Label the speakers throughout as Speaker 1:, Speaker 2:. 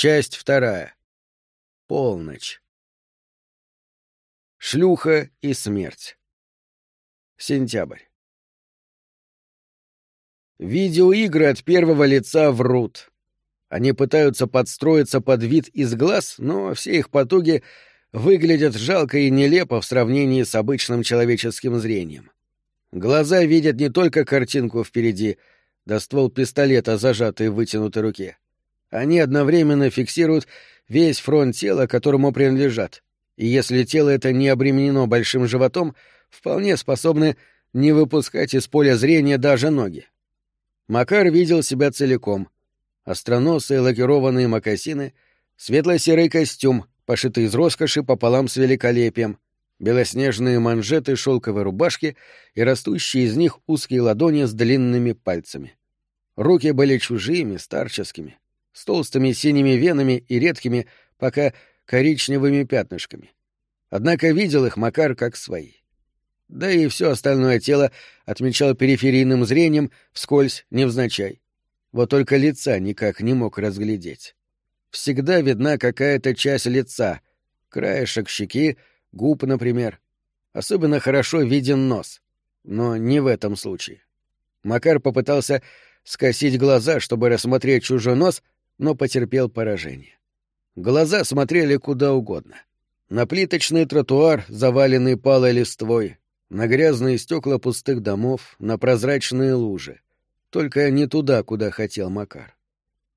Speaker 1: Часть вторая. Полночь. Шлюха и смерть. Сентябрь. Видеоигры от первого лица врут. Они пытаются подстроиться под вид из глаз, но все их потуги выглядят жалко и нелепо в сравнении с обычным человеческим зрением. Глаза видят не только картинку впереди, да ствол пистолета, зажатый в вытянутой руке. Они одновременно фиксируют весь фронт тела, которому принадлежат, и если тело это не обременено большим животом, вполне способны не выпускать из поля зрения даже ноги. Макар видел себя целиком. Остроносые лакированные мокасины, светло-серый костюм, пошитый из роскоши пополам с великолепием, белоснежные манжеты шелковой рубашки и растущие из них узкие ладони с длинными пальцами. Руки были чужими, старческими, с толстыми синими венами и редкими, пока коричневыми пятнышками. Однако видел их Макар как свои. Да и все остальное тело отмечал периферийным зрением, вскользь, невзначай. Вот только лица никак не мог разглядеть. Всегда видна какая-то часть лица, краешек щеки, губ, например. Особенно хорошо виден нос. Но не в этом случае. Макар попытался скосить глаза, чтобы рассмотреть чужой нос, но потерпел поражение. Глаза смотрели куда угодно. На плиточный тротуар, заваленный палой листвой, на грязные стекла пустых домов, на прозрачные лужи. Только не туда, куда хотел Макар.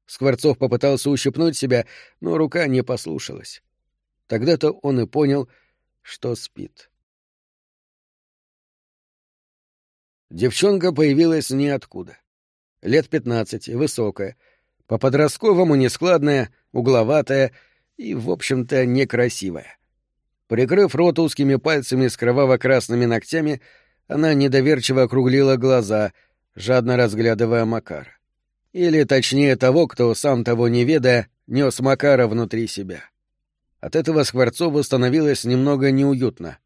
Speaker 1: Скворцов попытался ущипнуть себя, но рука не послушалась. Тогда-то он и понял, что спит. Девчонка появилась ниоткуда. Лет пятнадцати, высокая, по-подростковому нескладная, угловатая и, в общем-то, некрасивая. Прикрыв рот узкими пальцами с кроваво-красными ногтями, она недоверчиво округлила глаза, жадно разглядывая Макара. Или, точнее, того, кто, сам того не ведая, нес Макара внутри себя. От этого Скворцову становилось немного неуютно.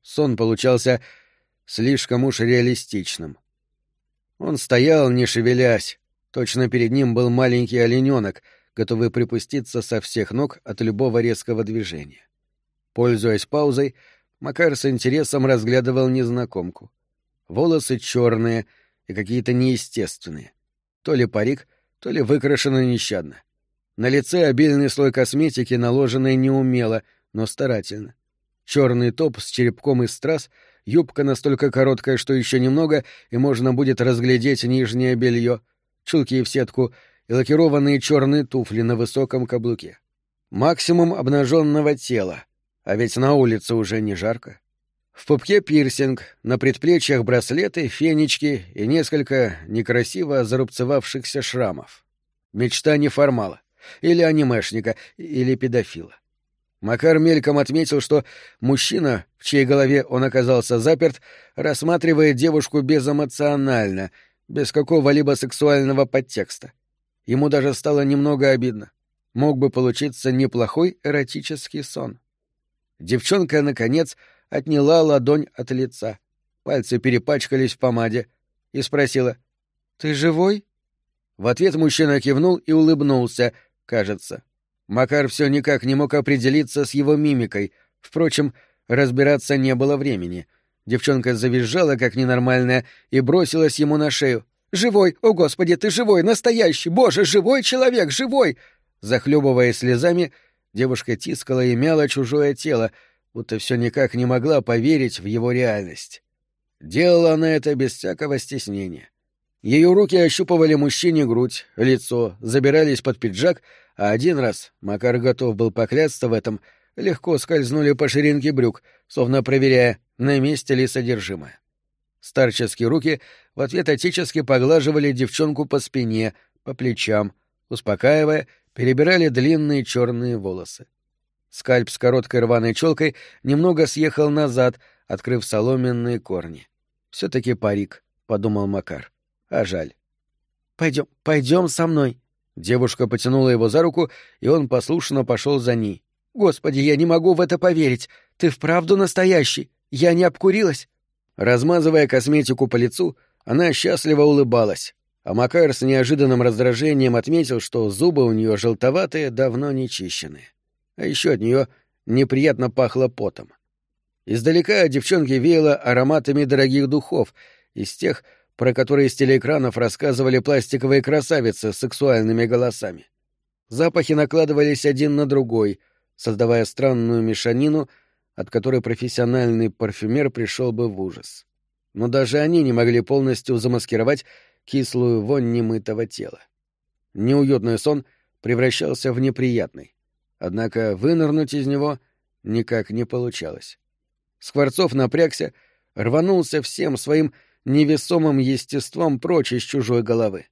Speaker 1: Сон получался слишком уж реалистичным. Он стоял, не шевелясь. Точно перед ним был маленький олененок, готовый припуститься со всех ног от любого резкого движения. Пользуясь паузой, Макар с интересом разглядывал незнакомку. Волосы черные и какие-то неестественные. То ли парик, то ли выкрашены нещадно. На лице обильный слой косметики, наложенный неумело, но старательно. Черный топ с черепком из страз, юбка настолько короткая, что еще немного, и можно будет разглядеть нижнее белье, чулки в сетку и лакированные черные туфли на высоком каблуке. Максимум обнаженного тела, а ведь на улице уже не жарко. В пупке пирсинг, на предплечьях браслеты, фенечки и несколько некрасиво зарубцевавшихся шрамов. Мечта неформала. Или анимешника, или педофила. Макар мельком отметил, что мужчина, в чьей голове он оказался заперт, рассматривает девушку безэмоционально, без какого-либо сексуального подтекста. Ему даже стало немного обидно. Мог бы получиться неплохой эротический сон. Девчонка, наконец, отняла ладонь от лица. Пальцы перепачкались в помаде и спросила «Ты живой?» В ответ мужчина кивнул и улыбнулся, кажется. Макар все никак не мог определиться с его мимикой. Впрочем, разбираться не было времени. Девчонка завизжала, как ненормальная, и бросилась ему на шею. «Живой! О, Господи, ты живой! Настоящий! Боже, живой человек! Живой!» Захлебываясь слезами, Девушка тискала и мяла чужое тело, будто все никак не могла поверить в его реальность. Делала она это без всякого стеснения. Ее руки ощупывали мужчине грудь, лицо, забирались под пиджак, а один раз, Макар готов был поклясться в этом, легко скользнули по ширинке брюк, словно проверяя, на месте ли содержимое. Старческие руки в ответ отечески поглаживали девчонку по спине, по плечам, успокаивая перебирали длинные черные волосы. Скальп с короткой рваной челкой немного съехал назад, открыв соломенные корни. Все-таки парик, подумал Макар. А жаль. Пойдем, пойдем со мной. Девушка потянула его за руку, и он послушно пошел за ней. Господи, я не могу в это поверить. Ты вправду настоящий. Я не обкурилась. Размазывая косметику по лицу, она счастливо улыбалась. А Макар с неожиданным раздражением отметил, что зубы у нее желтоватые, давно не чищенные. А еще от нее неприятно пахло потом. Издалека девчонки веяло ароматами дорогих духов, из тех, про которые с телеэкранов рассказывали пластиковые красавицы с сексуальными голосами. Запахи накладывались один на другой, создавая странную мешанину, от которой профессиональный парфюмер пришел бы в ужас. Но даже они не могли полностью замаскировать кислую вонь немытого тела. Неуютный сон превращался в неприятный. Однако вынырнуть из него никак не получалось. Скворцов напрягся, рванулся всем своим невесомым естеством прочь из чужой головы.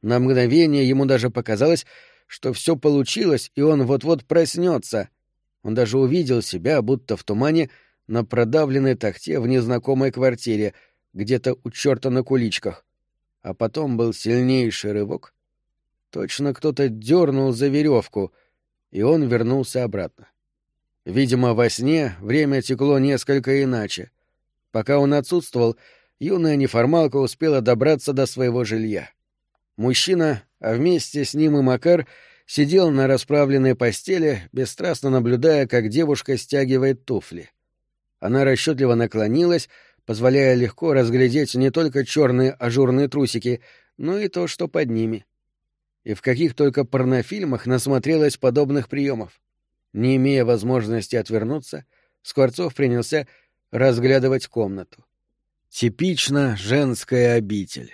Speaker 1: На мгновение ему даже показалось, что все получилось, и он вот-вот проснется. Он даже увидел себя, будто в тумане, на продавленной тахте в незнакомой квартире, где-то у черта на куличках. А потом был сильнейший рывок. Точно кто-то дернул за веревку, и он вернулся обратно. Видимо, во сне время текло несколько иначе. Пока он отсутствовал, юная неформалка успела добраться до своего жилья. Мужчина, а вместе с ним и Макар, сидел на расправленной постели, бесстрастно наблюдая, как девушка стягивает туфли. Она расчетливо наклонилась, позволяя легко разглядеть не только черные ажурные трусики, но и то, что под ними. И в каких только порнофильмах насмотрелась подобных приемов. Не имея возможности отвернуться, Скворцов принялся разглядывать комнату. Типично женская обитель.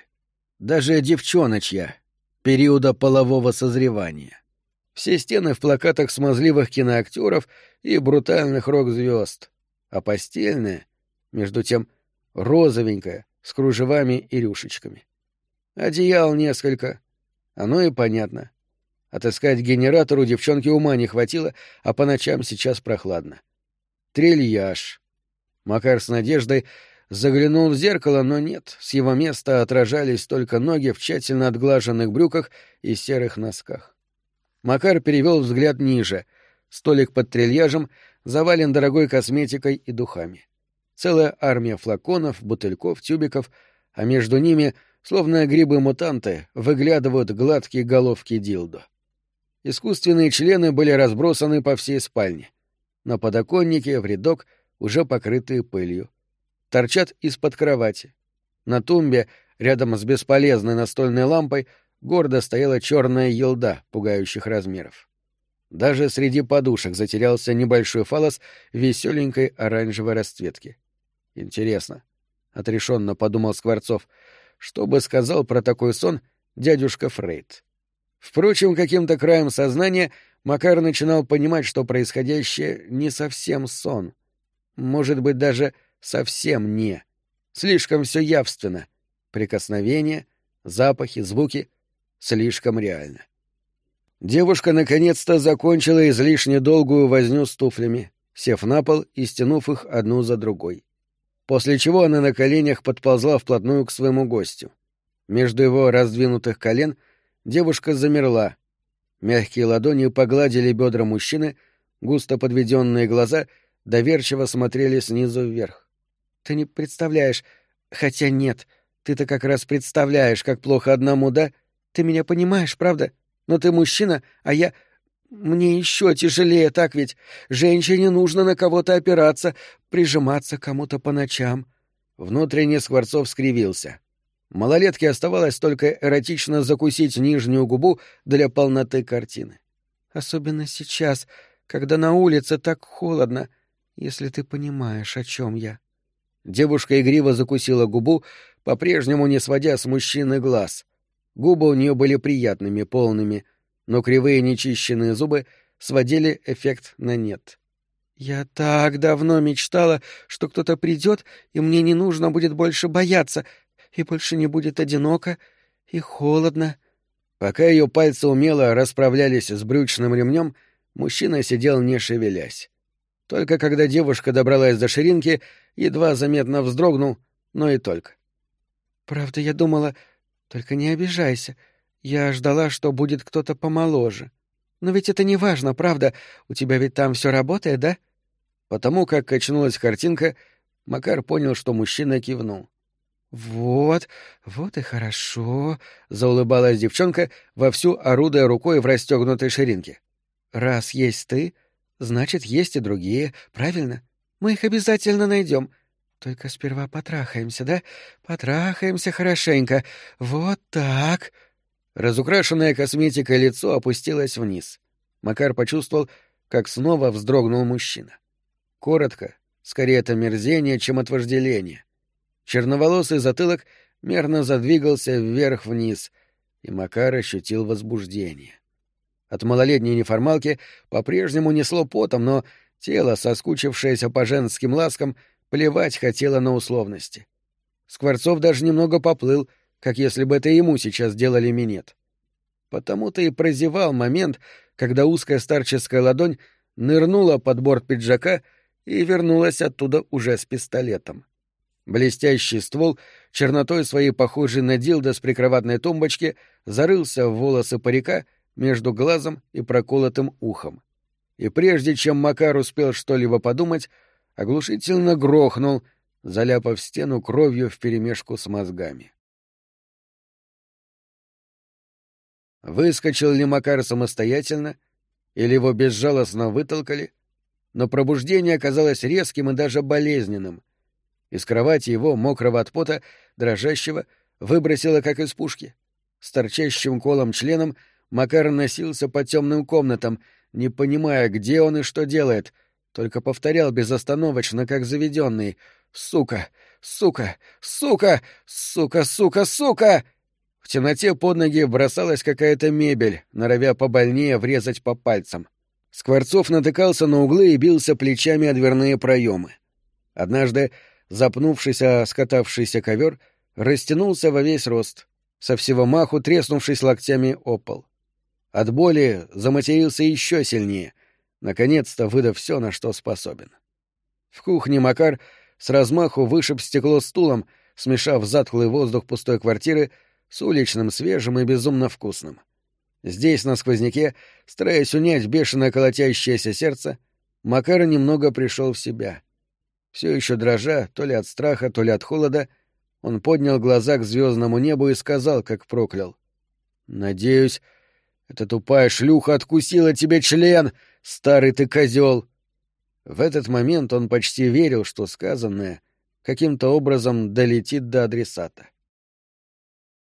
Speaker 1: Даже девчоночья, периода полового созревания. Все стены в плакатах смазливых киноактеров и брутальных рок-звезд, а постельная, между тем, розовенькая, с кружевами и рюшечками. Одеял несколько. Оно и понятно. Отыскать генератор у девчонки ума не хватило, а по ночам сейчас прохладно. Трильяж. Макар с надеждой заглянул в зеркало, но нет, с его места отражались только ноги в тщательно отглаженных брюках и серых носках. Макар перевел взгляд ниже. Столик под трильяжем завален дорогой косметикой и духами. Целая армия флаконов, бутыльков, тюбиков, а между ними, словно грибы-мутанты, выглядывают гладкие головки дилдо. Искусственные члены были разбросаны по всей спальне. На подоконнике, в рядок, уже покрытые пылью. Торчат из-под кровати. На тумбе, рядом с бесполезной настольной лампой, гордо стояла черная елда пугающих размеров. Даже среди подушек затерялся небольшой фалос веселенькой оранжевой расцветки. Интересно, — отрешенно подумал Скворцов, — что бы сказал про такой сон дядюшка Фрейд? Впрочем, каким-то краем сознания Макар начинал понимать, что происходящее не совсем сон. Может быть, даже совсем не. Слишком все явственно. Прикосновения, запахи, звуки — слишком реально. Девушка наконец-то закончила излишне долгую возню с туфлями, сев на пол и стянув их одну за другой. После чего она на коленях подползла вплотную к своему гостю. Между его раздвинутых колен — Девушка замерла. Мягкие ладони погладили бедра мужчины, густо подведенные глаза доверчиво смотрели снизу вверх. «Ты не представляешь... Хотя нет, ты-то как раз представляешь, как плохо одному, да? Ты меня понимаешь, правда? Но ты мужчина, а я... Мне еще тяжелее, так ведь? Женщине нужно на кого-то опираться, прижиматься кому-то по ночам». Внутренне Скворцов скривился. Малолетке оставалось только эротично закусить нижнюю губу для полноты картины. Особенно сейчас, когда на улице так холодно, если ты понимаешь, о чем я. Девушка игриво закусила губу, по-прежнему не сводя с мужчины глаз. Губы у нее были приятными, полными, но кривые нечищенные зубы сводили эффект на нет. «Я так давно мечтала, что кто-то придет, и мне не нужно будет больше бояться, и больше не будет одиноко и холодно. Пока ее пальцы умело расправлялись с брючным ремнем, мужчина сидел не шевелясь. Только когда девушка добралась до ширинки, едва заметно вздрогнул, но и только. «Правда, я думала... Только не обижайся. Я ждала, что будет кто-то помоложе. Но ведь это не важно, правда? У тебя ведь там все работает, да?» Потому как качнулась картинка, Макар понял, что мужчина кивнул. «Вот, вот и хорошо», — заулыбалась девчонка, вовсю орудуя рукой в расстегнутой ширинке. «Раз есть ты, значит, есть и другие, правильно? Мы их обязательно найдем. Только сперва потрахаемся, да? Потрахаемся хорошенько. Вот так». Разукрашенное косметикой лицо опустилось вниз. Макар почувствовал, как снова вздрогнул мужчина. Коротко, скорее это мерзение, чем от. Черноволосый затылок мерно задвигался вверх-вниз, и Макар ощутил возбуждение. От малолетней неформалки по-прежнему несло потом, но тело, соскучившееся по женским ласкам, плевать хотело на условности. Скворцов даже немного поплыл, как если бы это ему сейчас делали минет. Потому-то и прозевал момент, когда узкая старческая ладонь нырнула под борт пиджака и вернулась оттуда уже с пистолетом. Блестящий ствол, чернотой своей похожий на дилдо с прикроватной тумбочки, зарылся в волосы парика между глазом и проколотым ухом. И прежде чем Макар успел что-либо подумать, оглушительно грохнул, заляпав стену кровью вперемешку с мозгами. Выскочил ли Макар самостоятельно, или его безжалостно вытолкали, но пробуждение оказалось резким и даже болезненным — из кровати его, мокрого от пота, дрожащего, выбросило, как из пушки. С торчащим колом членом Макар носился по темным комнатам, не понимая, где он и что делает, только повторял безостановочно, как заведенный «Сука! Сука! Сука! Сука! Сука! Сука!» В темноте под ноги бросалась какая-то мебель, норовя побольнее врезать по пальцам. Скворцов натыкался на углы и бился плечами о дверные проемы. Однажды запнувшись о скатавшийся ковер, растянулся во весь рост, со всего маху треснувшись локтями о пол. От боли заматерился еще сильнее, наконец-то выдав все, на что способен. В кухне Макар с размаху вышиб стекло стулом, смешав затхлый воздух пустой квартиры с уличным свежим и безумно вкусным. Здесь, на сквозняке, стараясь унять бешено колотящееся сердце, Макар немного пришел в себя — все еще дрожа, то ли от страха, то ли от холода, он поднял глаза к звездному небу и сказал, как проклял. «Надеюсь, эта тупая шлюха откусила тебе член, старый ты козел!» В этот момент он почти верил, что сказанное каким-то образом долетит до адресата.